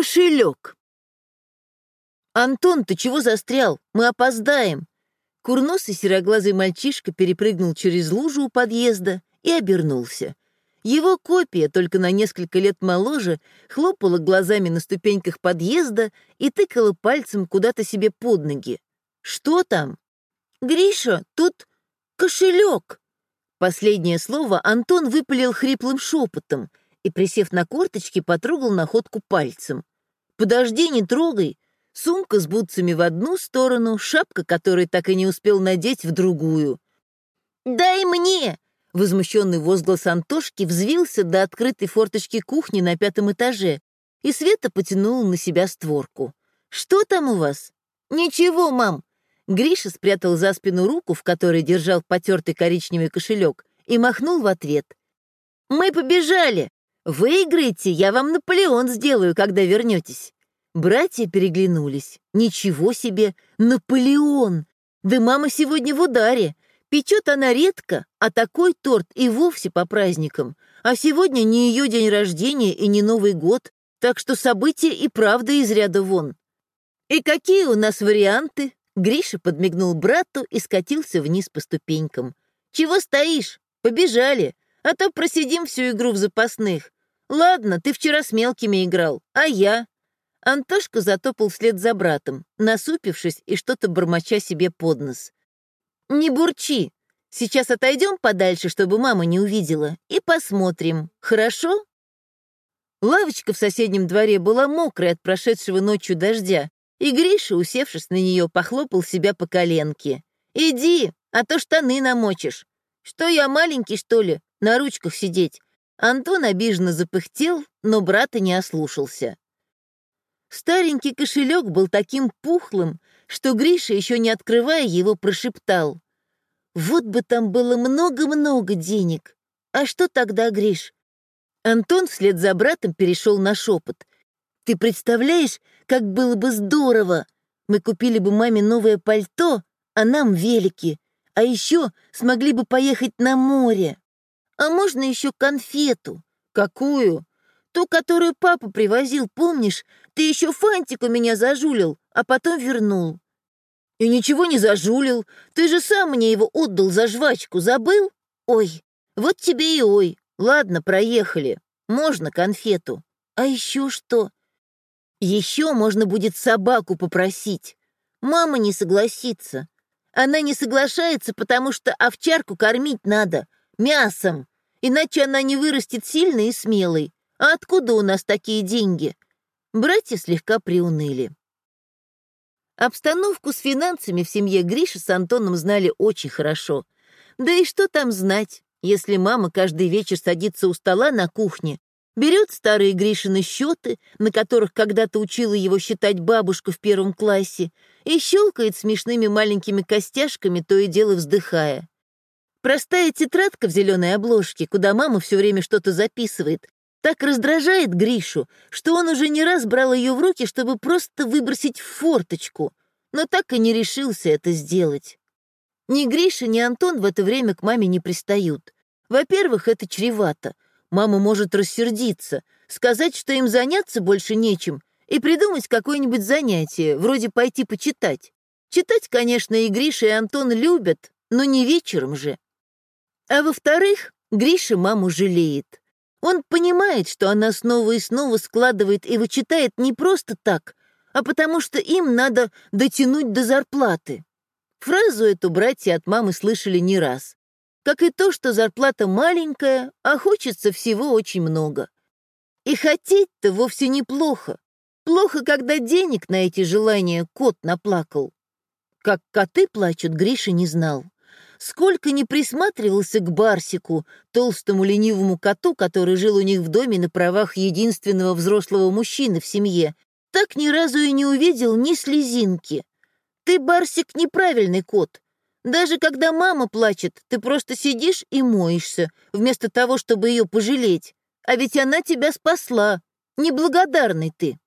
Кошелек. «Антон, ты чего застрял? Мы опоздаем!» Курносый сероглазый мальчишка перепрыгнул через лужу у подъезда и обернулся. Его копия, только на несколько лет моложе, хлопала глазами на ступеньках подъезда и тыкала пальцем куда-то себе под ноги. «Что там?» «Гриша, тут кошелек!» Последнее слово Антон выпалил хриплым шепотом и, присев на корточки, потрогал находку пальцем. «Подожди, не трогай!» Сумка с бутсами в одну сторону, шапка, которую так и не успел надеть, в другую. «Дай мне!» Возмущенный возглас Антошки взвился до открытой форточки кухни на пятом этаже, и Света потянула на себя створку. «Что там у вас?» «Ничего, мам!» Гриша спрятал за спину руку, в которой держал потертый коричневый кошелек, и махнул в ответ. «Мы побежали! Выиграете, я вам Наполеон сделаю, когда вернетесь!» Братья переглянулись. «Ничего себе! Наполеон! Да мама сегодня в ударе! Печет она редко, а такой торт и вовсе по праздникам. А сегодня не ее день рождения и не Новый год, так что события и правда из ряда вон. И какие у нас варианты? Гриша подмигнул брату и скатился вниз по ступенькам. Чего стоишь? Побежали, а то просидим всю игру в запасных. Ладно, ты вчера с мелкими играл, а я? Антошка затопал вслед за братом, насупившись и что-то бормоча себе под нос. «Не бурчи. Сейчас отойдем подальше, чтобы мама не увидела, и посмотрим. Хорошо?» Лавочка в соседнем дворе была мокрая от прошедшего ночью дождя, и Гриша, усевшись на нее, похлопал себя по коленке. «Иди, а то штаны намочишь. Что я маленький, что ли, на ручках сидеть?» Антон обиженно запыхтел, но брата не ослушался. Старенький кошелек был таким пухлым, что Гриша, еще не открывая его, прошептал. «Вот бы там было много-много денег! А что тогда, Гриш?» Антон вслед за братом перешел на шепот. «Ты представляешь, как было бы здорово! Мы купили бы маме новое пальто, а нам велики, а еще смогли бы поехать на море. А можно еще конфету?» «Какую?» Ту, которую папа привозил, помнишь? Ты еще фантик у меня зажулил, а потом вернул. И ничего не зажулил. Ты же сам мне его отдал за жвачку, забыл? Ой, вот тебе и ой. Ладно, проехали. Можно конфету. А еще что? Еще можно будет собаку попросить. Мама не согласится. Она не соглашается, потому что овчарку кормить надо мясом, иначе она не вырастет сильной и смелой. А откуда у нас такие деньги? Братья слегка приуныли. Обстановку с финансами в семье Гриши с Антоном знали очень хорошо. Да и что там знать, если мама каждый вечер садится у стола на кухне, берет старые Гришины счеты, на которых когда-то учила его считать бабушка в первом классе, и щелкает смешными маленькими костяшками, то и дело вздыхая. Простая тетрадка в зеленой обложке, куда мама все время что-то записывает, так раздражает Гришу, что он уже не раз брал ее в руки, чтобы просто выбросить в форточку, но так и не решился это сделать. Ни Гриша, ни Антон в это время к маме не пристают. Во-первых, это чревато. Мама может рассердиться, сказать, что им заняться больше нечем, и придумать какое-нибудь занятие, вроде пойти почитать. Читать, конечно, и Гриша, и Антон любят, но не вечером же. А во-вторых, Гриша маму жалеет. Он понимает, что она снова и снова складывает и вычитает не просто так, а потому что им надо дотянуть до зарплаты. Фразу эту братья от мамы слышали не раз. Как и то, что зарплата маленькая, а хочется всего очень много. И хотеть-то вовсе неплохо. Плохо, когда денег на эти желания кот наплакал. Как коты плачут, Гриша не знал. Сколько не присматривался к Барсику, толстому ленивому коту, который жил у них в доме на правах единственного взрослого мужчины в семье, так ни разу и не увидел ни слезинки. Ты, Барсик, неправильный кот. Даже когда мама плачет, ты просто сидишь и моешься, вместо того, чтобы ее пожалеть. А ведь она тебя спасла. Неблагодарный ты.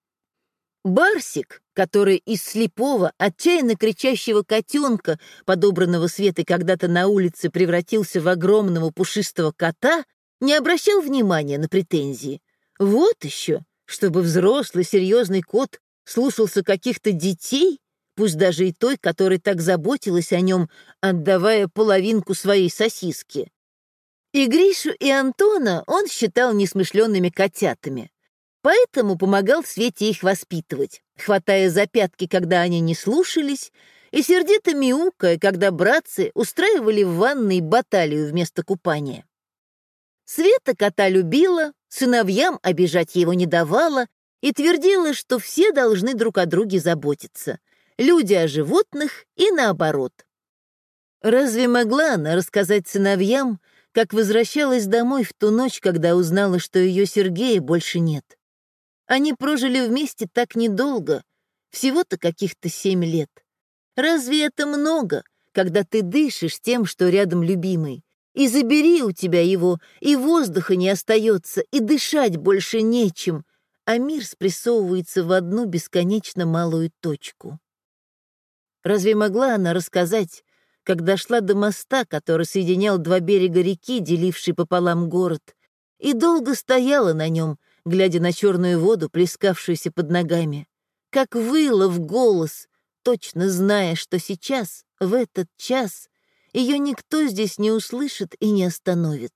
Барсик, который из слепого, отчаянно кричащего котенка, подобранного Светой когда-то на улице, превратился в огромного пушистого кота, не обращал внимания на претензии. Вот еще, Чтобы взрослый серьезный кот слушался каких-то детей, пусть даже и той, которая так заботилась о нем, отдавая половинку своей сосиски. И Гришу, и Антона он считал несмышленными котятами. Поэтому помогал Свете их воспитывать, хватая за пятки, когда они не слушались, и сердито мяукая, когда братцы устраивали в ванной баталию вместо купания. Света кота любила, сыновьям обижать его не давала и твердила, что все должны друг о друге заботиться, люди о животных и наоборот. Разве могла она рассказать сыновьям, как возвращалась домой в ту ночь, когда узнала, что ее Сергея больше нет. Они прожили вместе так недолго, всего-то каких-то семь лет. Разве это много, когда ты дышишь тем, что рядом любимый? И забери у тебя его, и воздуха не остается, и дышать больше нечем, а мир спрессовывается в одну бесконечно малую точку. Разве могла она рассказать, как дошла до моста, который соединял два берега реки, деливший пополам город, и долго стояла на нем, глядя на черную воду, плескавшуюся под ногами, как выла в голос, точно зная, что сейчас, в этот час, ее никто здесь не услышит и не остановит.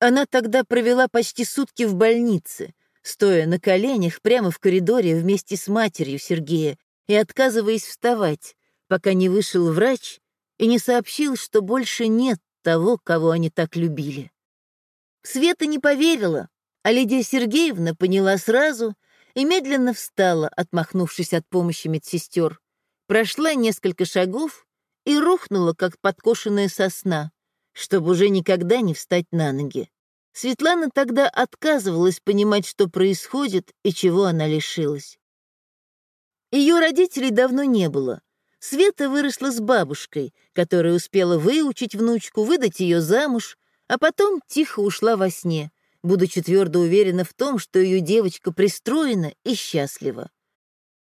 Она тогда провела почти сутки в больнице, стоя на коленях прямо в коридоре вместе с матерью Сергея и отказываясь вставать, пока не вышел врач и не сообщил, что больше нет того, кого они так любили. Света не поверила, а Лидия Сергеевна поняла сразу и медленно встала, отмахнувшись от помощи медсестер, прошла несколько шагов и рухнула, как подкошенная сосна, чтобы уже никогда не встать на ноги. Светлана тогда отказывалась понимать, что происходит и чего она лишилась. Ее родителей давно не было. Света выросла с бабушкой, которая успела выучить внучку, выдать ее замуж, а потом тихо ушла во сне, будучи твердо уверена в том, что ее девочка пристроена и счастлива.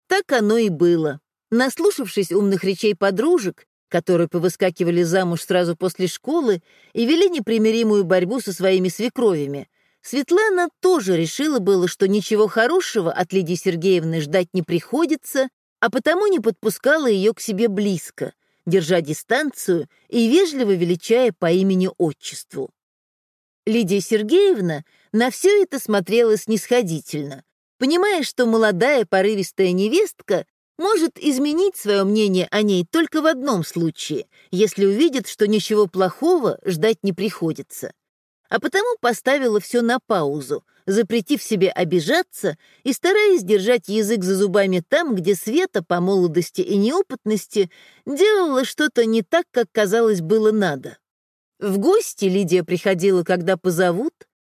Так оно и было. Наслушавшись умных речей подружек, которые повыскакивали замуж сразу после школы и вели непримиримую борьбу со своими свекровями, Светлана тоже решила было, что ничего хорошего от Лидии Сергеевны ждать не приходится, а потому не подпускала ее к себе близко, держа дистанцию и вежливо величая по имени-отчеству. Лидия Сергеевна на все это смотрела снисходительно, понимая, что молодая порывистая невестка может изменить свое мнение о ней только в одном случае, если увидит, что ничего плохого ждать не приходится а потому поставила все на паузу, запретив себе обижаться и стараясь держать язык за зубами там, где Света по молодости и неопытности делала что-то не так, как казалось было надо. В гости Лидия приходила, когда позовут,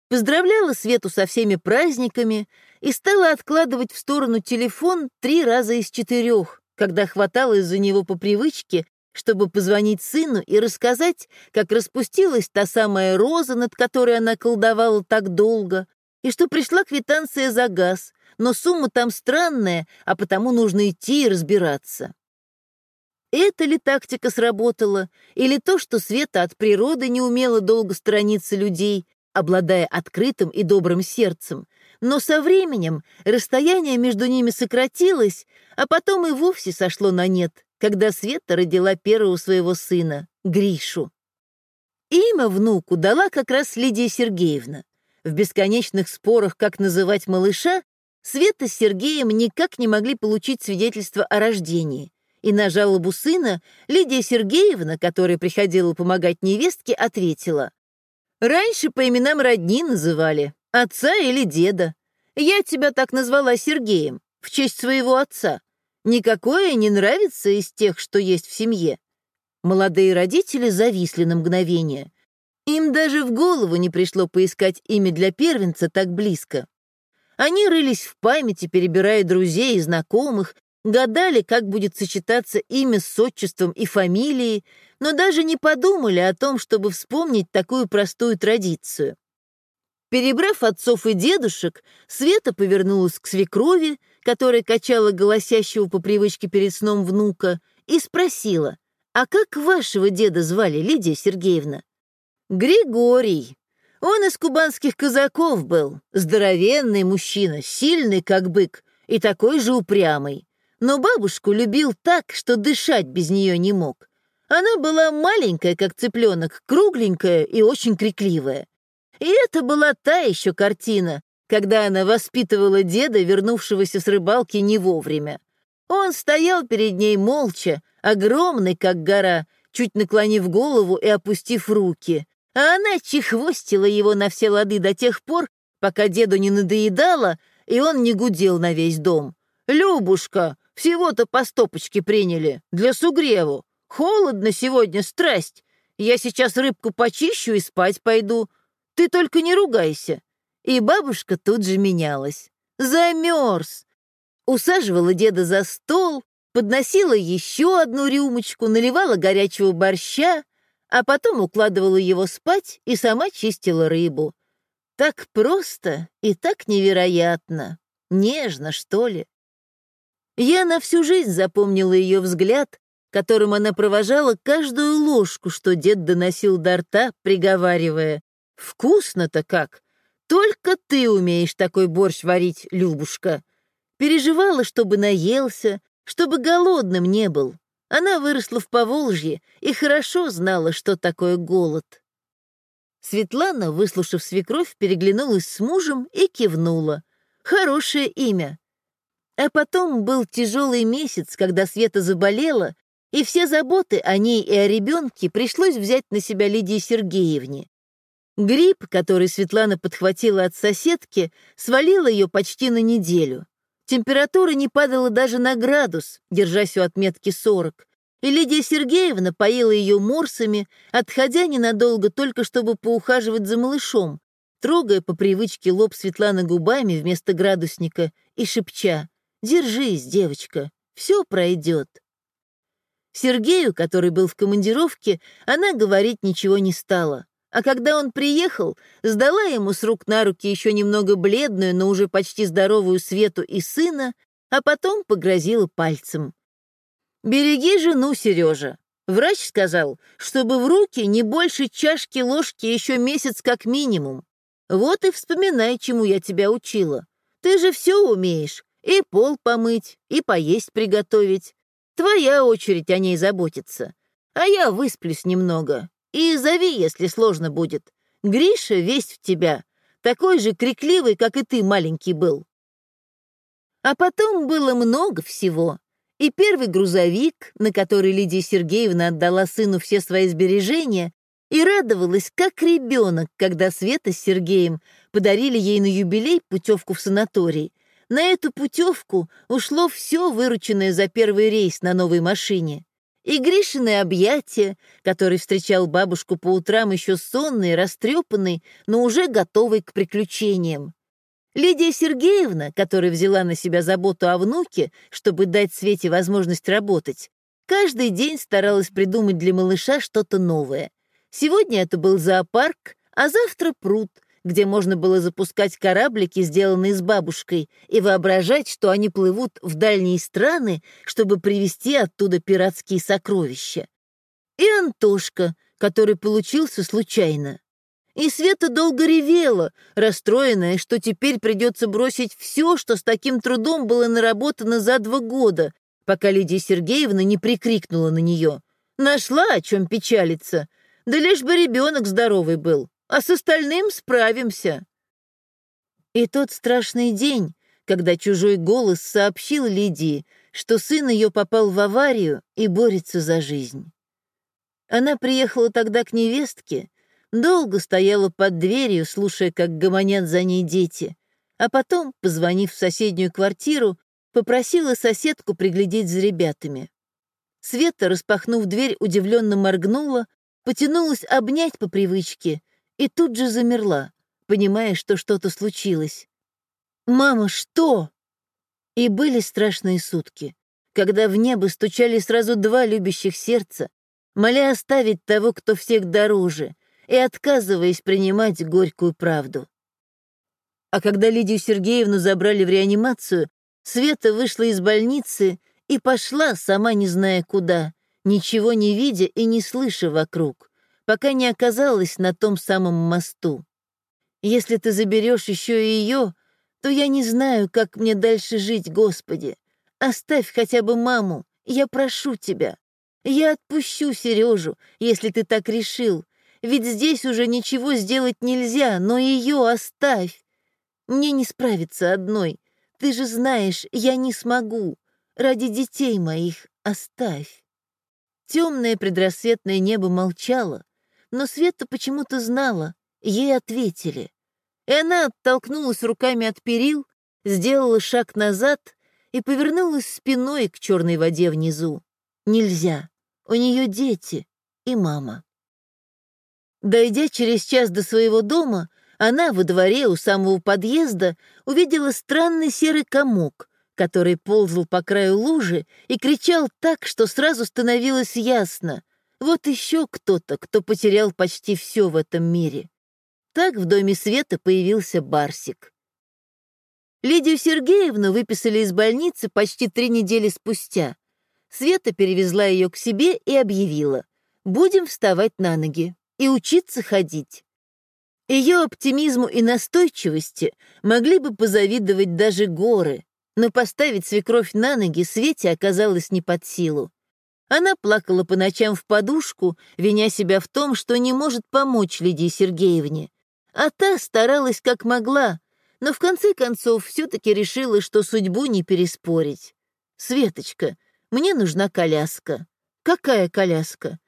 поздравляла Свету со всеми праздниками и стала откладывать в сторону телефон три раза из четырех, когда хваталась за него по привычке чтобы позвонить сыну и рассказать, как распустилась та самая роза, над которой она колдовала так долго, и что пришла квитанция за газ, но сумма там странная, а потому нужно идти и разбираться. Это ли тактика сработала, или то, что Света от природы не умела долго сторониться людей, обладая открытым и добрым сердцем, но со временем расстояние между ними сократилось, а потом и вовсе сошло на нет, когда Света родила первого своего сына, Гришу. Имя внуку дала как раз Лидия Сергеевна. В бесконечных спорах, как называть малыша, Света с Сергеем никак не могли получить свидетельство о рождении. И на жалобу сына Лидия Сергеевна, которая приходила помогать невестке, ответила. «Раньше по именам родни называли, отца или деда. Я тебя так назвала Сергеем, в честь своего отца. Никакое не нравится из тех, что есть в семье. Молодые родители зависли на мгновение. Им даже в голову не пришло поискать имя для первенца так близко. Они рылись в памяти, перебирая друзей и знакомых, гадали, как будет сочетаться имя с отчеством и фамилией, но даже не подумали о том, чтобы вспомнить такую простую традицию. Перебрав отцов и дедушек, Света повернулась к свекрови, которая качала голосящего по привычке перед сном внука, и спросила, «А как вашего деда звали, Лидия Сергеевна?» «Григорий. Он из кубанских казаков был, здоровенный мужчина, сильный, как бык, и такой же упрямый. Но бабушку любил так, что дышать без нее не мог. Она была маленькая, как цыпленок, кругленькая и очень крикливая. И это была та еще картина, когда она воспитывала деда, вернувшегося с рыбалки не вовремя. Он стоял перед ней молча, огромный, как гора, чуть наклонив голову и опустив руки, а она чехвостила его на все лады до тех пор, пока деду не надоедало, и он не гудел на весь дом. «Любушка, всего-то по стопочке приняли, для сугреву. Холодно сегодня, страсть. Я сейчас рыбку почищу и спать пойду. Ты только не ругайся». И бабушка тут же менялась. Замерз. Усаживала деда за стол, подносила еще одну рюмочку, наливала горячего борща, а потом укладывала его спать и сама чистила рыбу. Так просто и так невероятно. Нежно, что ли. Я на всю жизнь запомнила ее взгляд, которым она провожала каждую ложку, что дед доносил до рта, приговаривая. «Вкусно-то как! Только ты умеешь такой борщ варить, Любушка!» Переживала, чтобы наелся, чтобы голодным не был. Она выросла в Поволжье и хорошо знала, что такое голод. Светлана, выслушав свекровь, переглянулась с мужем и кивнула. Хорошее имя. А потом был тяжелый месяц, когда Света заболела, и все заботы о ней и о ребенке пришлось взять на себя Лидии Сергеевне. Грипп, который Светлана подхватила от соседки, свалил ее почти на неделю. Температура не падала даже на градус, держась у отметки 40, и Лидия Сергеевна поила ее морсами, отходя ненадолго только чтобы поухаживать за малышом, трогая по привычке лоб Светланы губами вместо градусника и шепча «Держись, девочка, все пройдет». Сергею, который был в командировке, она говорить ничего не стала. А когда он приехал, сдала ему с рук на руки еще немного бледную, но уже почти здоровую Свету и сына, а потом погрозила пальцем. «Береги жену, Сережа. Врач сказал, чтобы в руки не больше чашки ложки еще месяц как минимум. Вот и вспоминай, чему я тебя учила. Ты же все умеешь. И пол помыть, и поесть приготовить. Твоя очередь о ней заботиться. А я высплюсь немного, и зови, если сложно будет. Гриша весь в тебя, такой же крикливый, как и ты маленький был. А потом было много всего. И первый грузовик, на который Лидия Сергеевна отдала сыну все свои сбережения, и радовалась, как ребенок, когда Света с Сергеем подарили ей на юбилей путевку в санаторий. На эту путевку ушло все вырученное за первый рейс на новой машине и Гришины объятия, который встречал бабушку по утрам еще сонный, растрепанный, но уже готовый к приключениям. Лидия Сергеевна, которая взяла на себя заботу о внуке, чтобы дать Свете возможность работать, каждый день старалась придумать для малыша что-то новое. Сегодня это был зоопарк, а завтра пруд — где можно было запускать кораблики, сделанные с бабушкой, и воображать, что они плывут в дальние страны, чтобы привезти оттуда пиратские сокровища. И Антошка, который получился случайно. И Света долго ревела, расстроенная, что теперь придется бросить все, что с таким трудом было наработано за два года, пока Лидия Сергеевна не прикрикнула на нее. Нашла, о чем печалиться. Да лишь бы ребенок здоровый был а с остальным справимся. И тот страшный день, когда чужой голос сообщил Лидии, что сын ее попал в аварию и борется за жизнь. Она приехала тогда к невестке, долго стояла под дверью, слушая, как гомонят за ней дети, а потом, позвонив в соседнюю квартиру, попросила соседку приглядеть за ребятами. Света, распахнув дверь, удивленно моргнула, потянулась обнять по привычке и тут же замерла, понимая, что что-то случилось. «Мама, что?» И были страшные сутки, когда в небо стучали сразу два любящих сердца, моля оставить того, кто всех дороже, и отказываясь принимать горькую правду. А когда Лидию Сергеевну забрали в реанимацию, Света вышла из больницы и пошла, сама не зная куда, ничего не видя и не слыша вокруг пока не оказалась на том самом мосту. Если ты заберешь еще и ее, то я не знаю, как мне дальше жить, Господи. Оставь хотя бы маму, я прошу тебя. Я отпущу Сережу, если ты так решил, ведь здесь уже ничего сделать нельзя, но ее оставь. Мне не справиться одной. Ты же знаешь, я не смогу. Ради детей моих оставь. Темное предрассветное небо молчало, но Света почему-то знала, ей ответили. И она оттолкнулась руками от перил, сделала шаг назад и повернулась спиной к черной воде внизу. Нельзя. У нее дети и мама. Дойдя через час до своего дома, она во дворе у самого подъезда увидела странный серый комок, который ползал по краю лужи и кричал так, что сразу становилось ясно. Вот еще кто-то, кто потерял почти все в этом мире. Так в доме Света появился Барсик. Лидию Сергеевну выписали из больницы почти три недели спустя. Света перевезла ее к себе и объявила. «Будем вставать на ноги и учиться ходить». Ее оптимизму и настойчивости могли бы позавидовать даже горы, но поставить свекровь на ноги Свете оказалось не под силу. Она плакала по ночам в подушку, виня себя в том, что не может помочь Лидии Сергеевне. А та старалась как могла, но в конце концов все-таки решила, что судьбу не переспорить. «Светочка, мне нужна коляска». «Какая коляска?»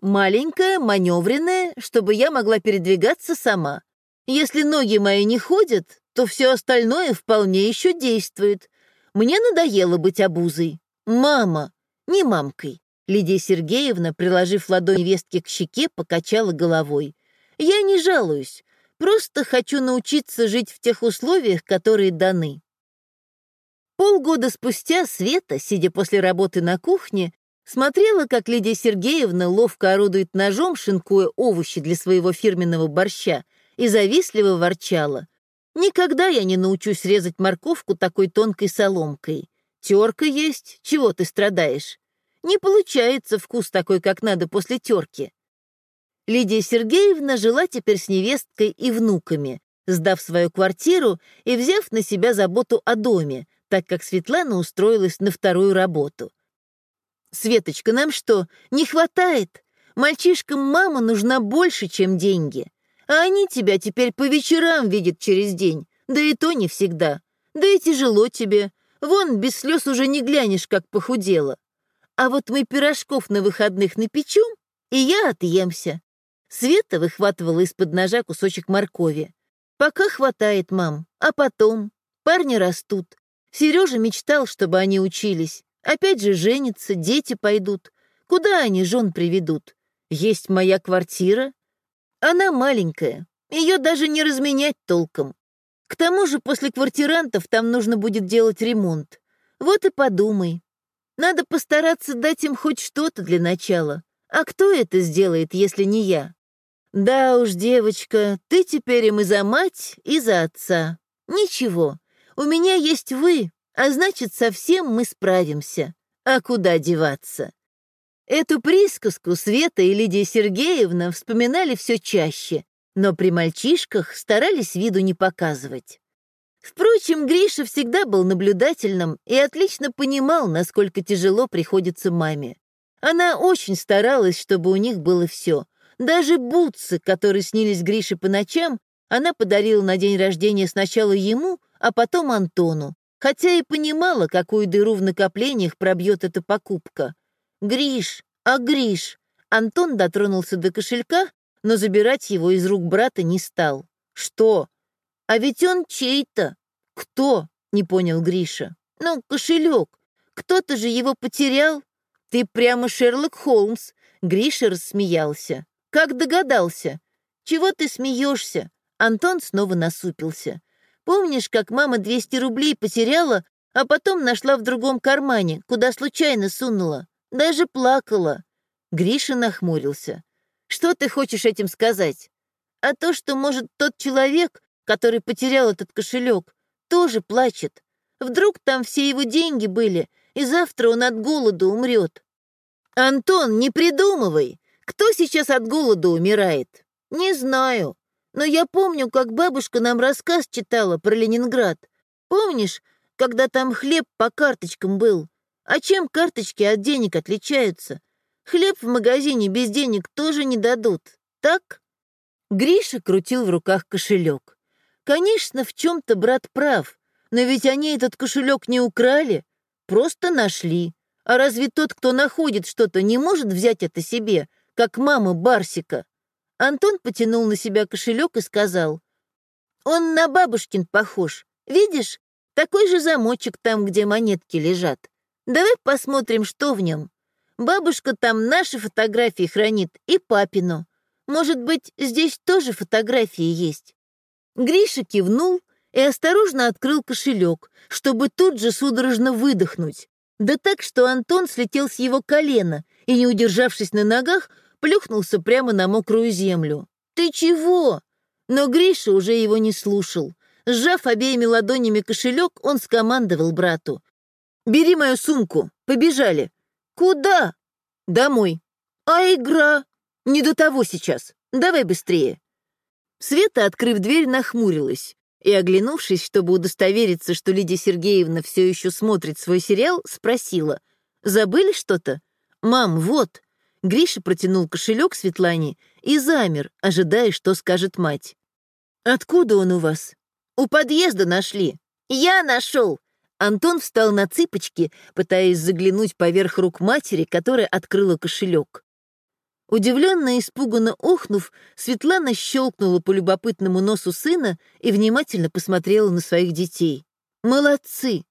«Маленькая, маневренная, чтобы я могла передвигаться сама. Если ноги мои не ходят, то все остальное вполне еще действует. Мне надоело быть обузой. Мама, не мамкой». Лидия Сергеевна, приложив ладонь невестки к щеке, покачала головой. «Я не жалуюсь. Просто хочу научиться жить в тех условиях, которые даны. Полгода спустя Света, сидя после работы на кухне, смотрела, как Лидия Сергеевна ловко орудует ножом, шинкуя овощи для своего фирменного борща, и завистливо ворчала. «Никогда я не научусь резать морковку такой тонкой соломкой. Терка есть, чего ты страдаешь? Не получается вкус такой, как надо после терки. Лидия Сергеевна жила теперь с невесткой и внуками, сдав свою квартиру и взяв на себя заботу о доме, так как Светлана устроилась на вторую работу. «Светочка, нам что, не хватает? Мальчишкам мама нужна больше, чем деньги. А они тебя теперь по вечерам видят через день, да и то не всегда. Да и тяжело тебе. Вон, без слез уже не глянешь, как похудела. А вот мы пирожков на выходных напечем, и я отъемся. Света выхватывала из-под ножа кусочек моркови. «Пока хватает, мам, а потом? Парни растут. Сережа мечтал, чтобы они учились. Опять же женятся, дети пойдут. Куда они жен приведут? Есть моя квартира. Она маленькая, ее даже не разменять толком. К тому же после квартирантов там нужно будет делать ремонт. Вот и подумай. Надо постараться дать им хоть что-то для начала. А кто это сделает, если не я? Да уж, девочка, ты теперь им и за мать, и за отца. Ничего, у меня есть вы, а значит, совсем мы справимся. А куда деваться? Эту присказку Света и Лидия Сергеевна вспоминали все чаще, но при мальчишках старались виду не показывать. Впрочем, Гриша всегда был наблюдательным и отлично понимал, насколько тяжело приходится маме. Она очень старалась, чтобы у них было все — даже бутсы, которые снились Грише по ночам, она подарила на день рождения сначала ему, а потом Антону, хотя и понимала, какую дыру в накоплениях пробьет эта покупка. «Гриш, а Гриш!» Антон дотронулся до кошелька, но забирать его из рук брата не стал. «Что? А ведь он чей-то!» «Кто?» — не понял Гриша. «Ну, кошелек. Кто-то же его потерял. Ты прямо Шерлок Холмс!» Гриша рассмеялся. «Как догадался? Чего ты смеешься?» Антон снова насупился. «Помнишь, как мама 200 рублей потеряла, а потом нашла в другом кармане, куда случайно сунула? Даже плакала». Гриша нахмурился. «Что ты хочешь этим сказать? А то, что, может, тот человек, который потерял этот кошелек, тоже плачет. Вдруг там все его деньги были, и завтра он от голода умрет. «Антон, не придумывай! Кто сейчас от голода умирает? Не знаю. Но я помню, как бабушка нам рассказ читала про Ленинград. Помнишь, когда там хлеб по карточкам был? А чем карточки от денег отличаются? Хлеб в магазине без денег тоже не дадут, так? Гриша крутил в руках кошелек. Конечно, в чем-то брат прав, но ведь они этот кошелек не украли, просто нашли. А разве тот, кто находит что-то, не может взять это себе, как мама Барсика? Антон потянул на себя кошелек и сказал, «Он на бабушкин похож. Видишь, такой же замочек там, где монетки лежат. Давай посмотрим, что в нем. Бабушка там наши фотографии хранит и папину. Может быть, здесь тоже фотографии есть?» Гриша кивнул и осторожно открыл кошелек, чтобы тут же судорожно выдохнуть. Да так, что Антон слетел с его колена и, не удержавшись на ногах, плюхнулся прямо на мокрую землю. «Ты чего?» Но Гриша уже его не слушал. Сжав обеими ладонями кошелек, он скомандовал брату. «Бери мою сумку, побежали». «Куда?» «Домой». «А игра?» «Не до того сейчас. Давай быстрее». Света, открыв дверь, нахмурилась и, оглянувшись, чтобы удостовериться, что Лидия Сергеевна все еще смотрит свой сериал, спросила. «Забыли что-то?» «Мам, вот». Гриша протянул кошелек Светлане и замер, ожидая, что скажет мать. «Откуда он у вас?» «У подъезда нашли». «Я нашел!» Антон встал на цыпочки, пытаясь заглянуть поверх рук матери, которая открыла кошелек. Удивленно и испуганно охнув, Светлана щелкнула по любопытному носу сына и внимательно посмотрела на своих детей. «Молодцы!»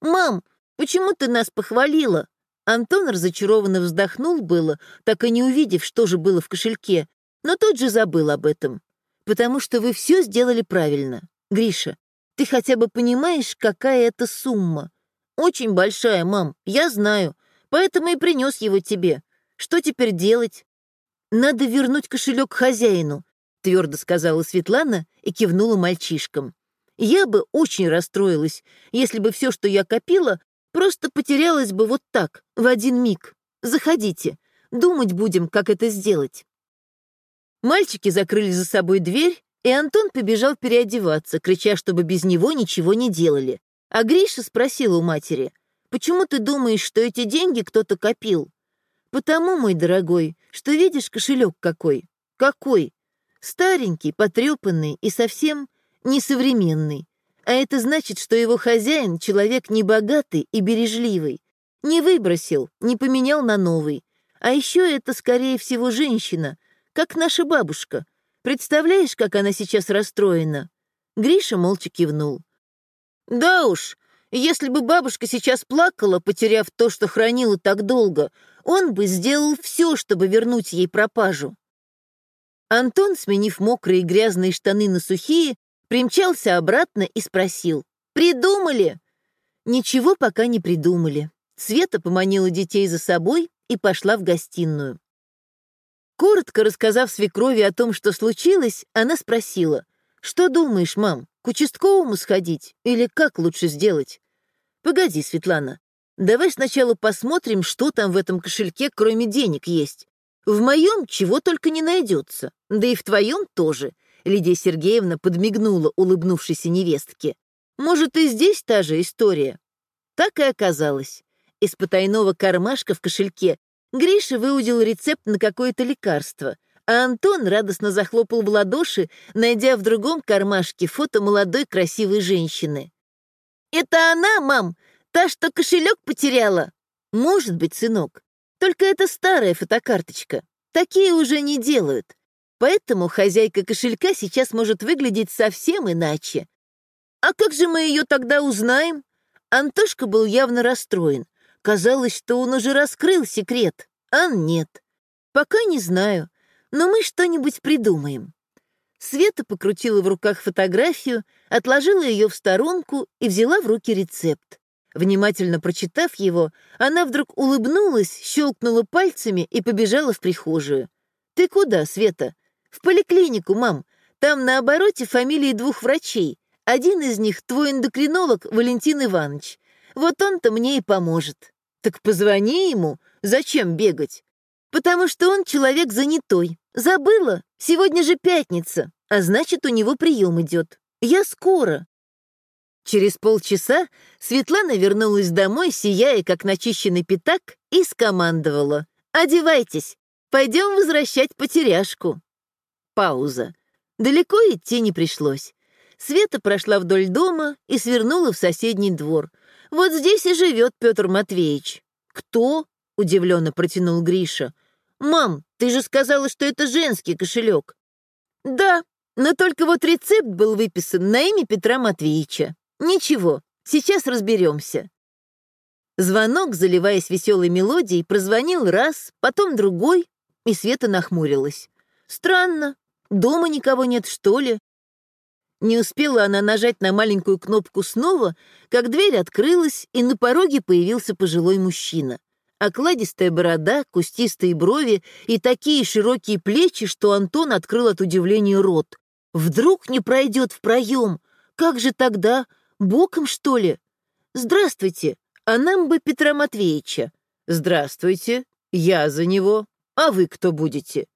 «Мам, почему ты нас похвалила?» Антон разочарованно вздохнул было, так и не увидев, что же было в кошельке, но тут же забыл об этом. «Потому что вы все сделали правильно. Гриша, ты хотя бы понимаешь, какая это сумма? Очень большая, мам, я знаю, поэтому и принес его тебе. Что теперь делать?» «Надо вернуть кошелек хозяину», — твердо сказала Светлана и кивнула мальчишкам. «Я бы очень расстроилась, если бы все, что я копила, просто потерялось бы вот так, в один миг. Заходите, думать будем, как это сделать». Мальчики закрыли за собой дверь, и Антон побежал переодеваться, крича, чтобы без него ничего не делали. А Гриша спросил у матери, «Почему ты думаешь, что эти деньги кто-то копил?» Потому, мой дорогой, что видишь кошелек какой. Какой? Старенький, потрепанный и совсем несовременный. А это значит, что его хозяин — человек небогатый и бережливый. Не выбросил, не поменял на новый. А еще это, скорее всего, женщина, как наша бабушка. Представляешь, как она сейчас расстроена?» Гриша молча кивнул. «Да уж, если бы бабушка сейчас плакала, потеряв то, что хранила так долго, он бы сделал все, чтобы вернуть ей пропажу. Антон, сменив мокрые грязные штаны на сухие, примчался обратно и спросил. «Придумали?» Ничего пока не придумали. Света поманила детей за собой и пошла в гостиную. Коротко рассказав свекрови о том, что случилось, она спросила, «Что думаешь, мам, к участковому сходить или как лучше сделать?» «Погоди, Светлана, Давай сначала посмотрим, что там в этом кошельке, кроме денег, есть. В моем чего только не найдется, да и в твоем тоже. Лидия Сергеевна подмигнула улыбнувшейся невестке. Может, и здесь та же история? Так и оказалось. Из потайного кармашка в кошельке Гриша выудил рецепт на какое-то лекарство, а Антон радостно захлопал в ладоши, найдя в другом кармашке фото молодой красивой женщины. «Это она, мам? Та, что кошелек потеряла? Может быть, сынок. Только это старая фотокарточка. Такие уже не делают. Поэтому хозяйка кошелька сейчас может выглядеть совсем иначе. А как же мы ее тогда узнаем? Антошка был явно расстроен. Казалось, что он уже раскрыл секрет. А нет. Пока не знаю, но мы что-нибудь придумаем. Света покрутила в руках фотографию, отложила ее в сторонку и взяла в руки рецепт. Внимательно прочитав его, она вдруг улыбнулась, щелкнула пальцами и побежала в прихожую. «Ты куда, Света?» «В поликлинику, мам. Там на обороте фамилии двух врачей. Один из них — твой эндокринолог Валентин Иванович. Вот он-то мне и поможет». «Так позвони ему. Зачем бегать?» «Потому что он человек занятой. Забыла? Сегодня же пятница. а значит, у него прием идет. Я скоро. Через полчаса Светлана вернулась домой, сияя, как начищенный пятак, и скомандовала. «Одевайтесь, пойдем возвращать потеряшку». Пауза. Далеко идти не пришлось. Света прошла вдоль дома и свернула в соседний двор. Вот здесь и живет Петр Матвеевич. «Кто?» — удивленно протянул Гриша. «Мам, ты же сказала, что это женский кошелек». «Да, но только вот рецепт был выписан на имя Петра Матвеевича. Ничего, сейчас разберемся. Звонок, заливаясь веселой мелодией, прозвонил раз, потом другой, и Света нахмурилась. Странно, дома никого нет, что ли? Не успела она нажать на маленькую кнопку снова, как дверь открылась, и на пороге появился пожилой мужчина. Окладистая борода, кустистые брови и такие широкие плечи, что Антон открыл от удивления рот. Вдруг не пройдет в проем? Как же тогда? Боком, что ли? Здравствуйте, а нам бы Петра Матвеевича. Здравствуйте, я за него. А вы кто будете?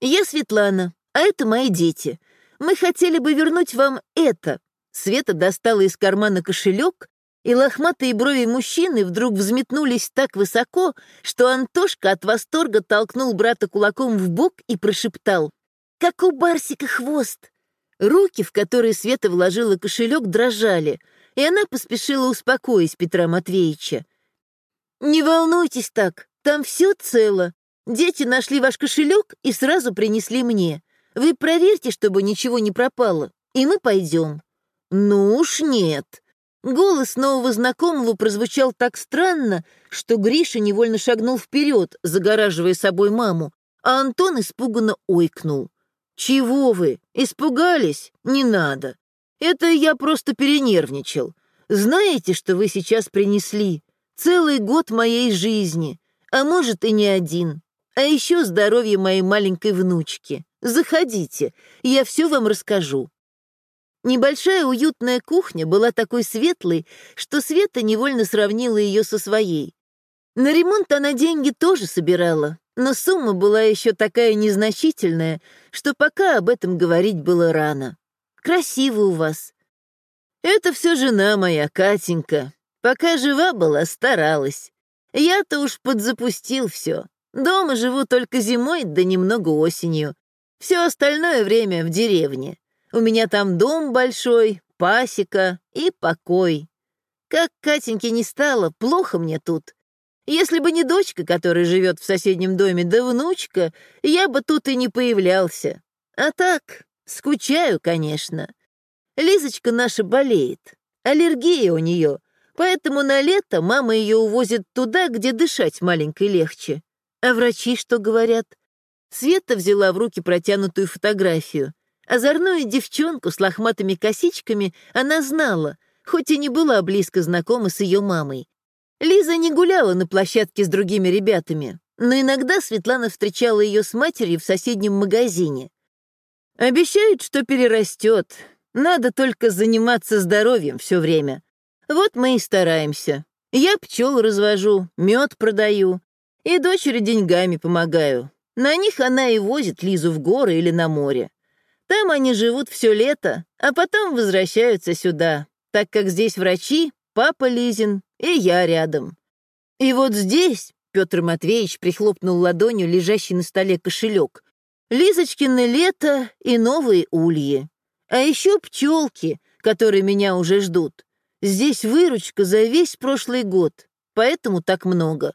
Я Светлана, а это мои дети. Мы хотели бы вернуть вам это. Света достала из кармана кошелек, и лохматые брови мужчины вдруг взметнулись так высоко, что Антошка от восторга толкнул брата кулаком в бок и прошептал «Как у Барсика хвост!» Руки, в которые Света вложила кошелек, дрожали, и она поспешила успокоить Петра Матвеевича. «Не волнуйтесь так, там все цело. Дети нашли ваш кошелек и сразу принесли мне. Вы проверьте, чтобы ничего не пропало, и мы пойдем». «Ну уж нет». Голос нового знакомого прозвучал так странно, что Гриша невольно шагнул вперед, загораживая собой маму, а Антон испуганно ойкнул. «Чего вы? Испугались? Не надо. Это я просто перенервничал. Знаете, что вы сейчас принесли? Целый год моей жизни, а может и не один. А еще здоровье моей маленькой внучки. Заходите, я все вам расскажу». Небольшая уютная кухня была такой светлой, что Света невольно сравнила ее со своей. На ремонт она деньги тоже собирала, но сумма была еще такая незначительная, что пока об этом говорить было рано. Красиво у вас. Это все жена моя, Катенька. Пока жива была, старалась. Я-то уж подзапустил все. Дома живу только зимой, да немного осенью. Все остальное время в деревне. У меня там дом большой, пасека и покой. Как Катеньки не стало, плохо мне тут. Если бы не дочка, которая живет в соседнем доме, да внучка, я бы тут и не появлялся. А так, скучаю, конечно. Лизочка наша болеет, аллергия у нее, поэтому на лето мама ее увозит туда, где дышать маленькой легче. А врачи что говорят? Света взяла в руки протянутую фотографию. Озорную девчонку с лохматыми косичками она знала, хоть и не была близко знакома с ее мамой. Лиза не гуляла на площадке с другими ребятами, но иногда Светлана встречала ее с матерью в соседнем магазине. Обещают, что перерастет. Надо только заниматься здоровьем все время. Вот мы и стараемся. Я пчел развожу, мед продаю. И дочери деньгами помогаю. На них она и возит Лизу в горы или на море. Там они живут все лето, а потом возвращаются сюда, так как здесь врачи, папа Лизин и я рядом. И вот здесь Петр Матвеевич прихлопнул ладонью лежащий на столе кошелек. Лизочкины лето и новые ульи. А еще пчелки, которые меня уже ждут. Здесь выручка за весь прошлый год, поэтому так много.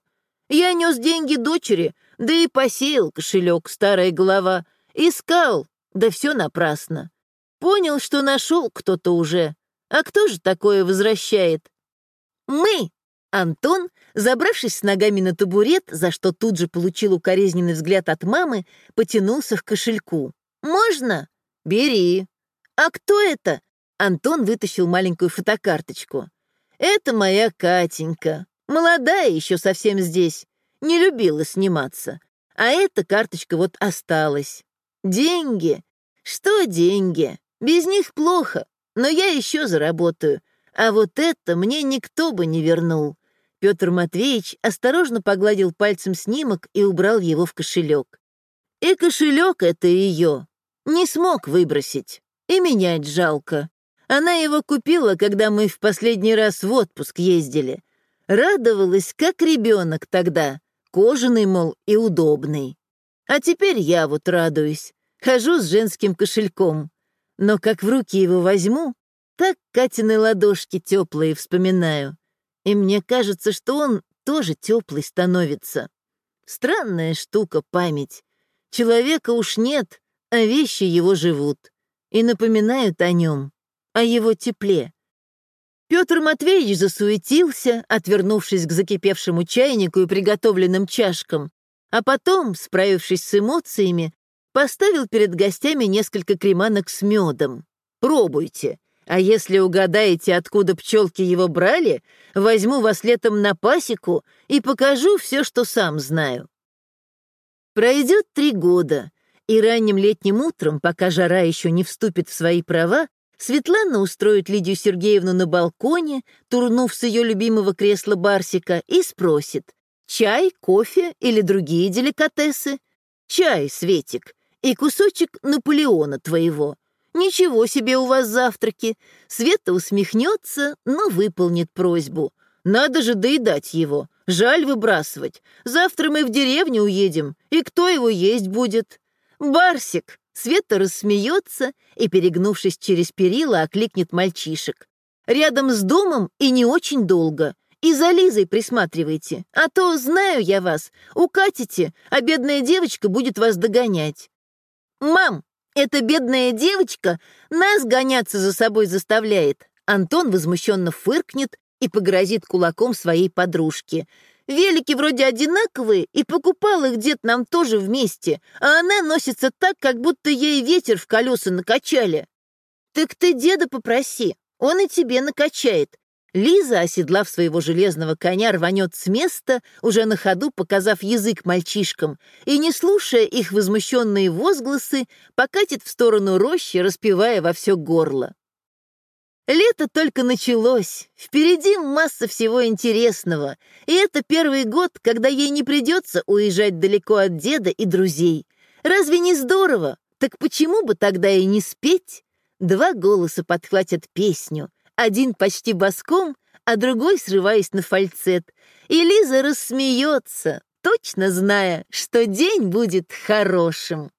Я нес деньги дочери, да и посеял кошелек, старая голова. Искал, да все напрасно. Понял, что нашел кто-то уже. А кто же такое возвращает? «Мы!» Антон, забравшись с ногами на табурет, за что тут же получил укоризненный взгляд от мамы, потянулся к кошельку. «Можно?» «Бери». «А кто это?» Антон вытащил маленькую фотокарточку. «Это моя Катенька. Молодая еще совсем здесь. Не любила сниматься. А эта карточка вот осталась. Деньги. Что деньги? Без них плохо, но я еще заработаю. А вот это мне никто бы не вернул. Петр Матвеевич осторожно погладил пальцем снимок и убрал его в кошелек. И кошелек это ее. Не смог выбросить. И менять жалко. Она его купила, когда мы в последний раз в отпуск ездили. Радовалась, как ребенок тогда. Кожаный, мол, и удобный. А теперь я вот радуюсь. Хожу с женским кошельком. Но как в руки его возьму, так Катины ладошки теплые вспоминаю. И мне кажется, что он тоже теплый становится. Странная штука память. Человека уж нет, а вещи его живут и напоминают о нем, о его тепле. Петр Матвеевич засуетился, отвернувшись к закипевшему чайнику и приготовленным чашкам, а потом, справившись с эмоциями, поставил перед гостями несколько креманок с медом. «Пробуйте, а если угадаете, откуда пчелки его брали, возьму вас летом на пасеку и покажу все, что сам знаю». Пройдет три года, и ранним летним утром, пока жара еще не вступит в свои права, Светлана устроит Лидию Сергеевну на балконе, турнув с ее любимого кресла Барсика, и спросит, чай, кофе или другие деликатесы? Чай, Светик, и кусочек Наполеона твоего. Ничего себе у вас завтраки. Света усмехнется, но выполнит просьбу. Надо же доедать его. Жаль выбрасывать. Завтра мы в деревню уедем, и кто его есть будет? «Барсик!» Света рассмеется и, перегнувшись через перила, окликнет мальчишек. «Рядом с домом и не очень долго. И за Лизой присматривайте, а то, знаю я вас, укатите, а бедная девочка будет вас догонять». «Мам, эта бедная девочка нас гоняться за собой заставляет!» Антон возмущенно фыркнет и погрозит кулаком своей подружке. Велики вроде одинаковые, и покупал их дед нам тоже вместе, а она носится так, как будто ей ветер в колеса накачали. Так ты деда попроси, он и тебе накачает. Лиза, оседлав своего железного коня, рванет с места, уже на ходу показав язык мальчишкам, и, не слушая их возмущенные возгласы, покатит в сторону рощи, распевая во все горло. Лето только началось, впереди масса всего интересного, и это первый год, когда ей не придется уезжать далеко от деда и друзей. Разве не здорово? Так почему бы тогда и не спеть? Два голоса подхватят песню, один почти боском, а другой срываясь на фальцет, и Лиза рассмеется, точно зная, что день будет хорошим.